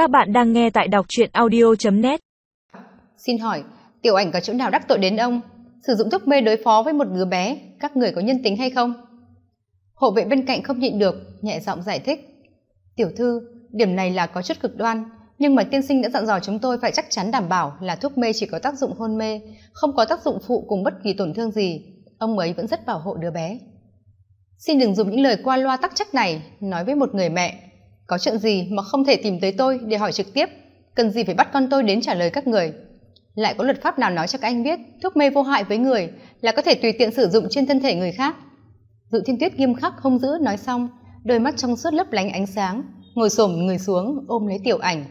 Các bạn đang nghe tại đọc truyện audio.net Xin hỏi, tiểu ảnh có chỗ nào đắc tội đến ông? Sử dụng thuốc mê đối phó với một đứa bé, các người có nhân tính hay không? Hộ vệ bên cạnh không nhịn được, nhẹ giọng giải thích. Tiểu thư, điểm này là có chút cực đoan, nhưng mà tiên sinh đã dặn dò chúng tôi phải chắc chắn đảm bảo là thuốc mê chỉ có tác dụng hôn mê, không có tác dụng phụ cùng bất kỳ tổn thương gì. Ông ấy vẫn rất bảo hộ đứa bé. Xin đừng dùng những lời qua loa tắc trách này, nói với một người mẹ. Có chuyện gì mà không thể tìm tới tôi để hỏi trực tiếp, cần gì phải bắt con tôi đến trả lời các người. Lại có luật pháp nào nói cho các anh biết thuốc mê vô hại với người là có thể tùy tiện sử dụng trên thân thể người khác. Dự thiên tuyết nghiêm khắc không giữ nói xong, đôi mắt trong suốt lấp lánh ánh sáng, ngồi xổm người xuống ôm lấy tiểu ảnh.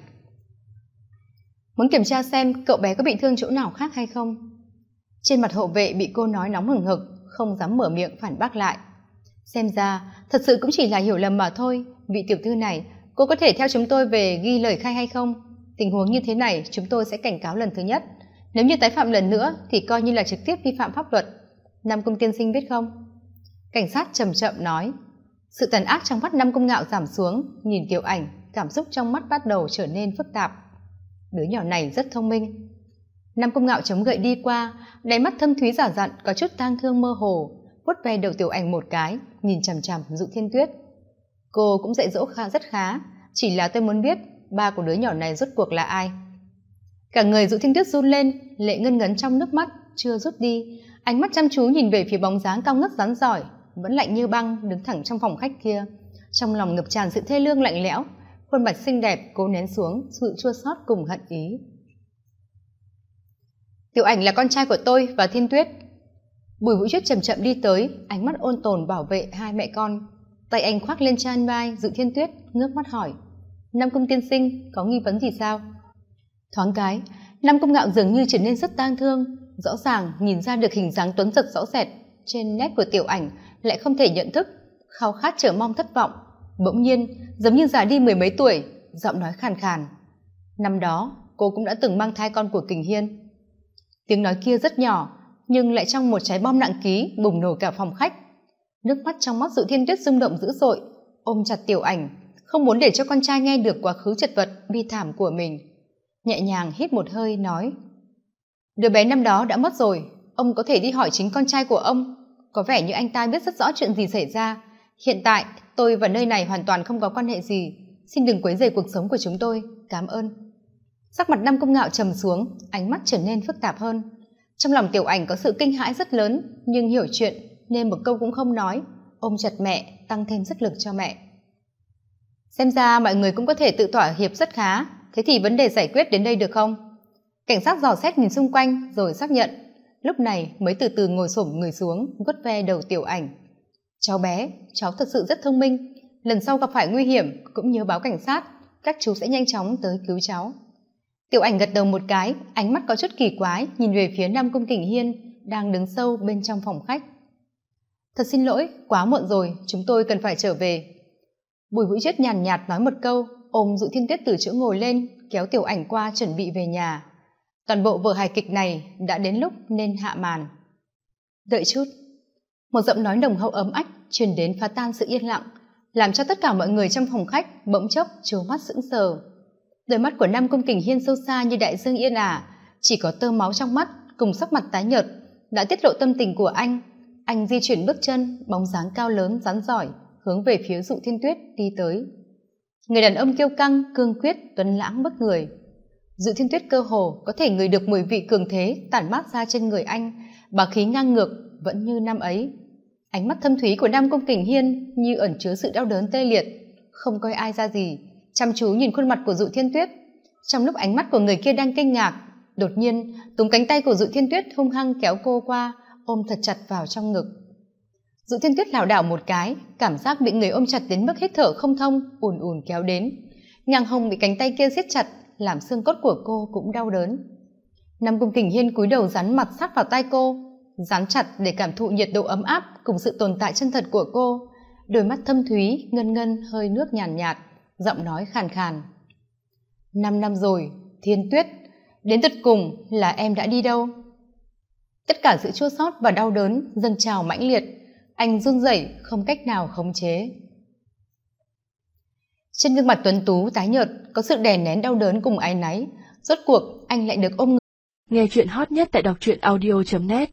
Muốn kiểm tra xem cậu bé có bị thương chỗ nào khác hay không? Trên mặt hộ vệ bị cô nói nóng hừng hực, không dám mở miệng phản bác lại xem ra thật sự cũng chỉ là hiểu lầm mà thôi vị tiểu thư này cô có thể theo chúng tôi về ghi lời khai hay không? Tình huống như thế này, chúng tôi sẽ cảnh cáo lần thứ nhất. Nếu như tái phạm lần nữa, thì coi như là trực tiếp vi phạm pháp luật. Nam công tiên sinh biết không? Cảnh sát trầm chậm nói. Sự tàn ác trong mắt năm công ngạo giảm xuống, nhìn tiểu ảnh, cảm xúc trong mắt bắt đầu trở nên phức tạp. Đứa nhỏ này rất thông minh. Năm công ngạo chống gậy đi qua, đáy mắt thâm thúy giả dặn, có chút tang thương mơ hồ. Vuốt ve đầu tiểu ảnh một cái, nhìn chằm chằm dụ thiên tuyết cô cũng dạy dỗ khá, rất khá. Chỉ là tôi muốn biết ba của đứa nhỏ này rốt cuộc là ai. Cả người dụ thiên tuyết run lên, lệ ngân ngấn trong nước mắt, chưa rút đi. Ánh mắt chăm chú nhìn về phía bóng dáng cao ngất rắn giỏi, vẫn lạnh như băng, đứng thẳng trong phòng khách kia. Trong lòng ngập tràn sự thê lương lạnh lẽo, khuôn mặt xinh đẹp cố nén xuống, sự chua xót cùng hận ý. Tiểu ảnh là con trai của tôi và thiên tuyết. Bùi vũ chuyết chậm chậm đi tới, ánh mắt ôn tồn bảo vệ hai mẹ con tay anh khoác lên chan vai, dự thiên tuyết, ngước mắt hỏi. Nam công tiên sinh, có nghi vấn gì sao? Thoáng cái, nam công ngạo dường như trở nên rất tang thương. Rõ ràng nhìn ra được hình dáng tuấn giật rõ rệt. Trên nét của tiểu ảnh lại không thể nhận thức, khao khát chờ mong thất vọng. Bỗng nhiên, giống như già đi mười mấy tuổi, giọng nói khàn khàn. Năm đó, cô cũng đã từng mang thai con của kình hiên. Tiếng nói kia rất nhỏ, nhưng lại trong một trái bom nặng ký bùng nổ cả phòng khách nước mắt trong mắt dự thiên tuyết rung động dữ dội. Ôm chặt tiểu ảnh, không muốn để cho con trai nghe được quá khứ chật vật, bi thảm của mình. Nhẹ nhàng hít một hơi, nói, đứa bé năm đó đã mất rồi, ông có thể đi hỏi chính con trai của ông. Có vẻ như anh ta biết rất rõ chuyện gì xảy ra. Hiện tại, tôi và nơi này hoàn toàn không có quan hệ gì. Xin đừng quấy rầy cuộc sống của chúng tôi. Cảm ơn. Sắc mặt năm công ngạo trầm xuống, ánh mắt trở nên phức tạp hơn. Trong lòng tiểu ảnh có sự kinh hãi rất lớn, nhưng hiểu chuyện nên một câu cũng không nói. Ôm chặt mẹ, tăng thêm sức lực cho mẹ. Xem ra mọi người cũng có thể tự thỏa hiệp rất khá. Thế thì vấn đề giải quyết đến đây được không? Cảnh sát dò xét nhìn xung quanh, rồi xác nhận. Lúc này mới từ từ ngồi xổm người xuống, vuốt ve đầu tiểu ảnh. Cháu bé, cháu thật sự rất thông minh. Lần sau gặp phải nguy hiểm, cũng nhớ báo cảnh sát. Các chú sẽ nhanh chóng tới cứu cháu. Tiểu ảnh gật đầu một cái, ánh mắt có chút kỳ quái, nhìn về phía nam công kình hiên, đang đứng sâu bên trong phòng khách thật xin lỗi, quá muộn rồi, chúng tôi cần phải trở về. Bùi vũ chết nhàn nhạt nói một câu, ôm dụ thiên tuyết từ chỗ ngồi lên, kéo tiểu ảnh qua chuẩn bị về nhà. Toàn bộ vở hài kịch này đã đến lúc nên hạ màn. Đợi chút. Một giọng nói đồng hậu ấm ách truyền đến phá tan sự yên lặng, làm cho tất cả mọi người trong phòng khách bỗng chốc trố mắt sững sờ. Đôi mắt của nam công kình hiên sâu xa như đại dương yên ả chỉ có tơ máu trong mắt cùng sắc mặt tái nhợt, đã tiết lộ tâm tình của anh anh di chuyển bước chân, bóng dáng cao lớn, rắn giỏi, hướng về phía dụ thiên tuyết, đi tới. Người đàn ông kiêu căng, cương quyết, tuấn lãng, bất người. Dụ thiên tuyết cơ hồ có thể ngửi được mùi vị cường thế tản mát ra trên người anh bà khí ngang ngược vẫn như năm ấy. Ánh mắt thâm thúy của nam công kình hiên như ẩn chứa sự đau đớn tê liệt, không coi ai ra gì, chăm chú nhìn khuôn mặt của dụ thiên tuyết. Trong lúc ánh mắt của người kia đang kinh ngạc, đột nhiên túm cánh tay của dụ thiên tuyết hung hăng kéo cô qua ôm thật chặt vào trong ngực. Dự thiên tuyết lảo đảo một cái cảm giác bị người ôm chặt đến mức hít thở không thông ùn ùn kéo đến. Ngang Hồng bị cánh tay kia siết chặt làm xương cốt của cô cũng đau đớn. Nam cung kình hiên cúi đầu rắn mặt sát vào tay cô dán chặt để cảm thụ nhiệt độ ấm áp cùng sự tồn tại chân thật của cô. Đôi mắt thâm thúy ngân ngân hơi nước nhàn nhạt, nhạt giọng nói khàn khàn. Năm năm rồi thiên tuyết đến tận cùng là em đã đi đâu? Tất cả sự chua sót và đau đớn dâng trào mãnh liệt. Anh run rẩy, không cách nào khống chế. Trên gương mặt tuấn tú, tái nhợt, có sự đè nén đau đớn cùng áy náy. Rốt cuộc, anh lại được ôm nghe chuyện hot nhất tại đọc truyện audio net.